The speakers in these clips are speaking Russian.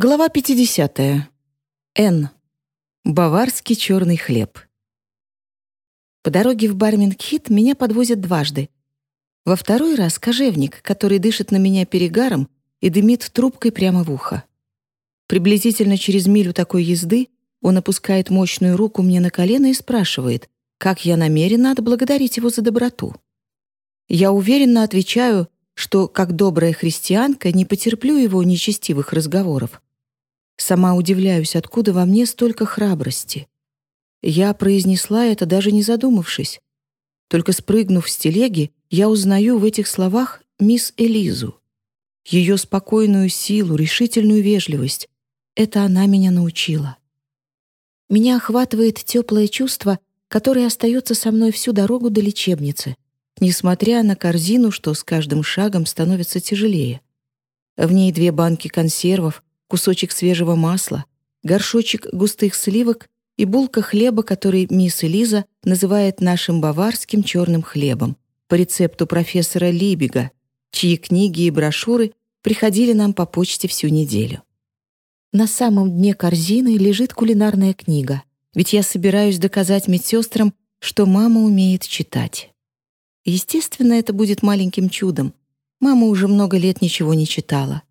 Глава 50. Н. Баварский черный хлеб. По дороге в Бармингхит меня подвозят дважды. Во второй раз кожевник, который дышит на меня перегаром и дымит трубкой прямо в ухо. Приблизительно через милю такой езды он опускает мощную руку мне на колено и спрашивает, как я намерена отблагодарить его за доброту. Я уверенно отвечаю, что, как добрая христианка, не потерплю его нечестивых разговоров. Сама удивляюсь, откуда во мне столько храбрости. Я произнесла это, даже не задумавшись. Только спрыгнув с телеги, я узнаю в этих словах мисс Элизу. Ее спокойную силу, решительную вежливость. Это она меня научила. Меня охватывает теплое чувство, которое остается со мной всю дорогу до лечебницы, несмотря на корзину, что с каждым шагом становится тяжелее. В ней две банки консервов, кусочек свежего масла, горшочек густых сливок и булка хлеба, который мисс Элиза называет нашим баварским черным хлебом по рецепту профессора Либига, чьи книги и брошюры приходили нам по почте всю неделю. На самом дне корзины лежит кулинарная книга, ведь я собираюсь доказать медсестрам, что мама умеет читать. Естественно, это будет маленьким чудом. Мама уже много лет ничего не читала.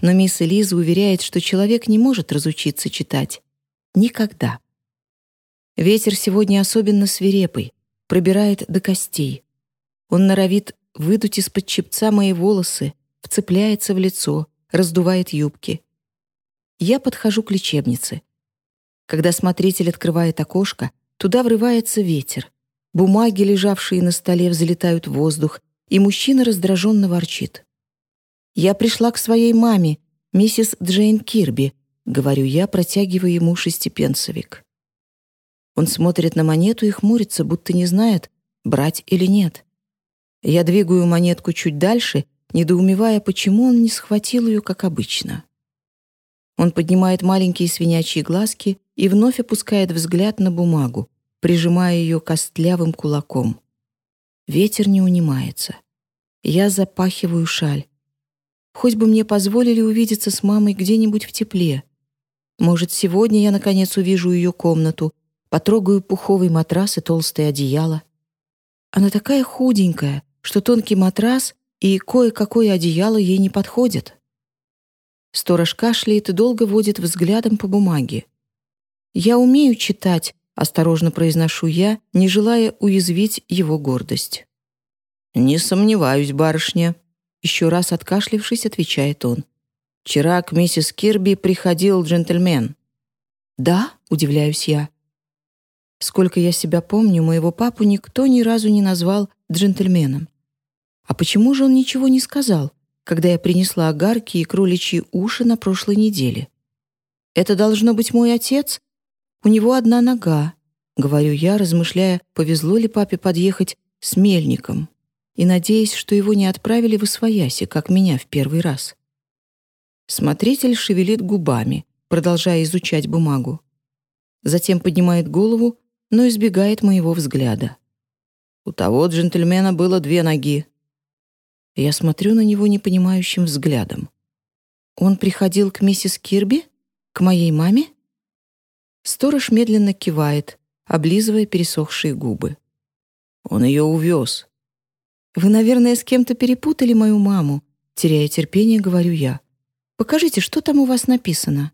Но мисс Элиза уверяет, что человек не может разучиться читать. Никогда. Ветер сегодня особенно свирепый, пробирает до костей. Он норовит выдуть из-под чепца мои волосы, вцепляется в лицо, раздувает юбки. Я подхожу к лечебнице. Когда смотритель открывает окошко, туда врывается ветер. Бумаги, лежавшие на столе, взлетают в воздух, и мужчина раздраженно ворчит. «Я пришла к своей маме, миссис Джейн Кирби», — говорю я, протягивая ему шестипенсовик. Он смотрит на монету и хмурится, будто не знает, брать или нет. Я двигаю монетку чуть дальше, недоумевая, почему он не схватил ее, как обычно. Он поднимает маленькие свинячьи глазки и вновь опускает взгляд на бумагу, прижимая ее костлявым кулаком. Ветер не унимается. Я запахиваю шаль. Хоть бы мне позволили увидеться с мамой где-нибудь в тепле. Может, сегодня я, наконец, увижу ее комнату, потрогаю пуховый матрас и толстое одеяло. Она такая худенькая, что тонкий матрас и кое-какое одеяло ей не подходят. Сторож кашляет и долго водит взглядом по бумаге. «Я умею читать», — осторожно произношу я, не желая уязвить его гордость. «Не сомневаюсь, барышня», еще раз откашлившись, отвечает он. «Вчера к миссис Кирби приходил джентльмен». «Да?» — удивляюсь я. Сколько я себя помню, моего папу никто ни разу не назвал джентльменом. А почему же он ничего не сказал, когда я принесла огарки и кроличьи уши на прошлой неделе? Это должно быть мой отец? У него одна нога, говорю я, размышляя, повезло ли папе подъехать с мельником и надеясь, что его не отправили в Освояси, как меня в первый раз. Смотритель шевелит губами, продолжая изучать бумагу. Затем поднимает голову, но избегает моего взгляда. У того джентльмена было две ноги. Я смотрю на него непонимающим взглядом. Он приходил к миссис Кирби? К моей маме? Сторож медленно кивает, облизывая пересохшие губы. Он ее увез. «Вы, наверное, с кем-то перепутали мою маму», теряя терпение, говорю я. «Покажите, что там у вас написано».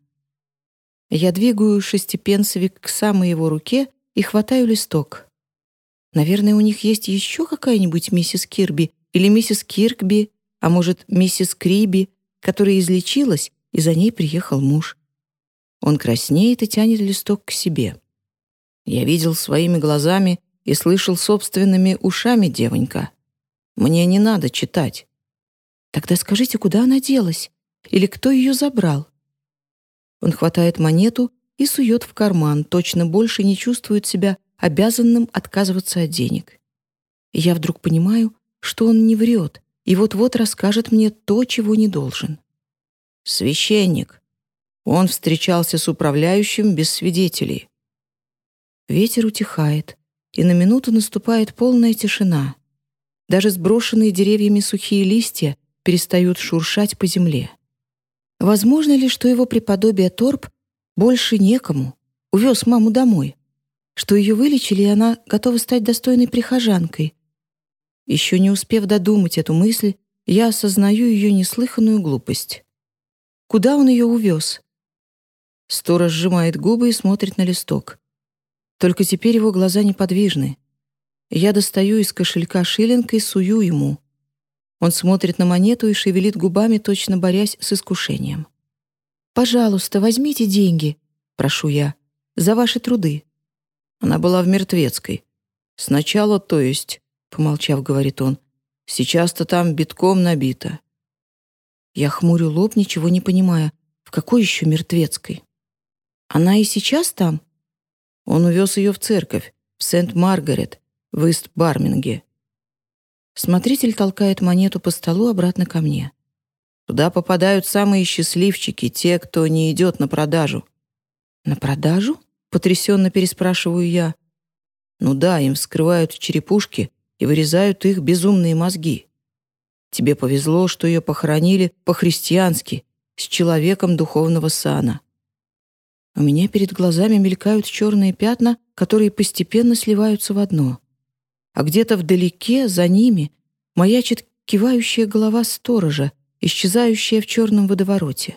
Я двигаю шестипенсовик к самой его руке и хватаю листок. Наверное, у них есть еще какая-нибудь миссис Кирби или миссис Киркби, а может, миссис Криби, которая излечилась, и за ней приехал муж. Он краснеет и тянет листок к себе. Я видел своими глазами и слышал собственными ушами девонька. Мне не надо читать. Тогда скажите, куда она делась? Или кто ее забрал? Он хватает монету и сует в карман, точно больше не чувствует себя обязанным отказываться от денег. И я вдруг понимаю, что он не врет и вот-вот расскажет мне то, чего не должен. Священник. Он встречался с управляющим без свидетелей. Ветер утихает, и на минуту наступает полная тишина. Даже сброшенные деревьями сухие листья перестают шуршать по земле. Возможно ли, что его преподобие Торп больше некому, увез маму домой, что ее вылечили, и она готова стать достойной прихожанкой? Еще не успев додумать эту мысль, я осознаю ее неслыханную глупость. Куда он ее увез? Сторож сжимает губы и смотрит на листок. Только теперь его глаза неподвижны. Я достаю из кошелька шиллинг и сую ему. Он смотрит на монету и шевелит губами, точно борясь с искушением. «Пожалуйста, возьмите деньги», — прошу я, — «за ваши труды». Она была в мертвецкой. «Сначала, то есть», — помолчав, говорит он, — «сейчас-то там битком набито». Я хмурю лоб, ничего не понимая. В какой еще мертвецкой? Она и сейчас там? Он увез ее в церковь, в Сент-Маргарет, в Ист-Барминге. Смотритель толкает монету по столу обратно ко мне. Туда попадают самые счастливчики, те, кто не идет на продажу. На продажу? Потрясенно переспрашиваю я. Ну да, им вскрывают черепушки и вырезают их безумные мозги. Тебе повезло, что ее похоронили по-христиански, с человеком духовного сана. У меня перед глазами мелькают черные пятна, которые постепенно сливаются в одно. А где-то вдалеке, за ними, маячит кивающая голова сторожа, исчезающая в черном водовороте.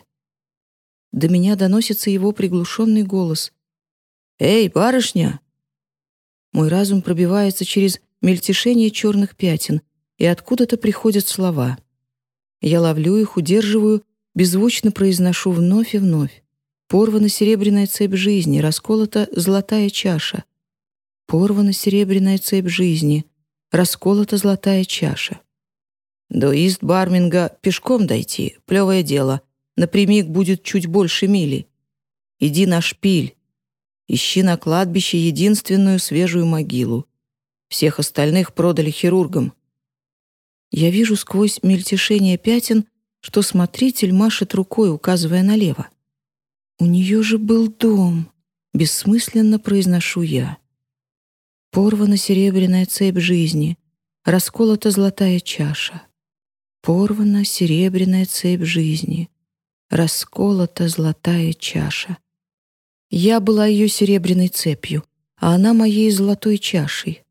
До меня доносится его приглушенный голос. «Эй, барышня!» Мой разум пробивается через мельтешение черных пятен, и откуда-то приходят слова. Я ловлю их, удерживаю, беззвучно произношу вновь и вновь. Порвана серебряная цепь жизни, расколота золотая чаша. Порвана серебряная цепь жизни, расколота золотая чаша. До Ист-Барминга пешком дойти, плевое дело. Напрямик будет чуть больше мили. Иди на шпиль. Ищи на кладбище единственную свежую могилу. Всех остальных продали хирургам. Я вижу сквозь мельтешение пятен, что смотритель машет рукой, указывая налево. «У нее же был дом», — бессмысленно произношу я. Порвана серебряная цепь жизни, расколота золотая чаша. Порвана серебряная цепь жизни, расколота золотая чаша. Я была ее серебряной цепью, а она моей золотой чашей.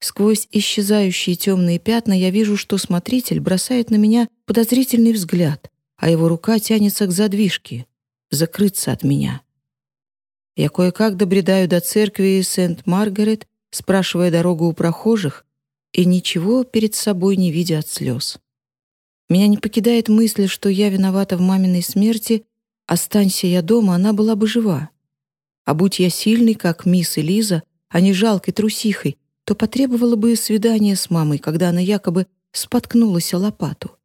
Сквозь исчезающие темные пятна я вижу, что смотритель бросает на меня подозрительный взгляд, а его рука тянется к задвижке, закрыться от меня. Я кое-как добредаю до церкви Сент-Маргарет, спрашивая дорогу у прохожих, и ничего перед собой не видя от слез. Меня не покидает мысль, что я виновата в маминой смерти, останься я дома, она была бы жива. А будь я сильной, как мисс Элиза, а не жалкой трусихой, то потребовала бы свидания с мамой, когда она якобы споткнулась о лопату.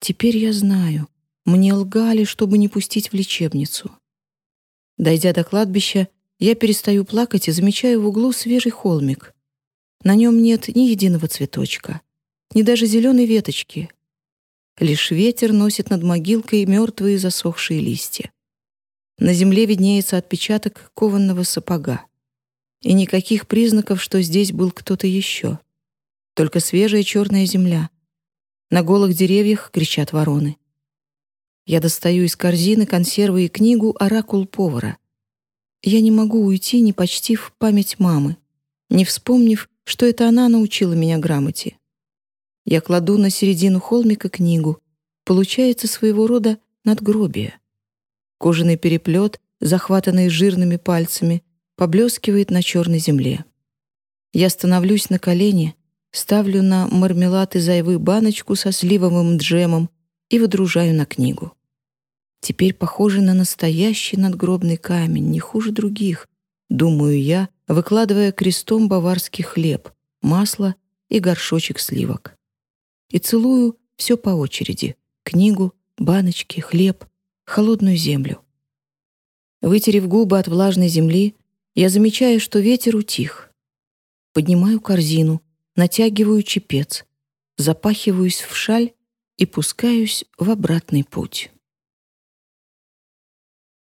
Теперь я знаю, мне лгали, чтобы не пустить в лечебницу. Дойдя до кладбища, я перестаю плакать и замечаю в углу свежий холмик. На нем нет ни единого цветочка, ни даже зеленой веточки. Лишь ветер носит над могилкой мертвые засохшие листья. На земле виднеется отпечаток кованного сапога и никаких признаков, что здесь был кто-то еще. Только свежая черная земля. На голых деревьях кричат вороны. Я достаю из корзины консервы и книгу «Оракул повара». Я не могу уйти, не почтив память мамы, не вспомнив, что это она научила меня грамоте. Я кладу на середину холмика книгу. Получается своего рода надгробие. Кожаный переплет, захватанный жирными пальцами, поблескивает на черной земле. Я становлюсь на колени, ставлю на мармелад из айвы баночку со сливовым джемом и выдружаю на книгу. Теперь похоже на настоящий надгробный камень, не хуже других, думаю я, выкладывая крестом баварский хлеб, масло и горшочек сливок. И целую все по очереди — книгу, баночки, хлеб, холодную землю. Вытерев губы от влажной земли, я замечаю, что ветер утих. Поднимаю корзину, натягиваю чепец, запахиваюсь в шаль и пускаюсь в обратный путь.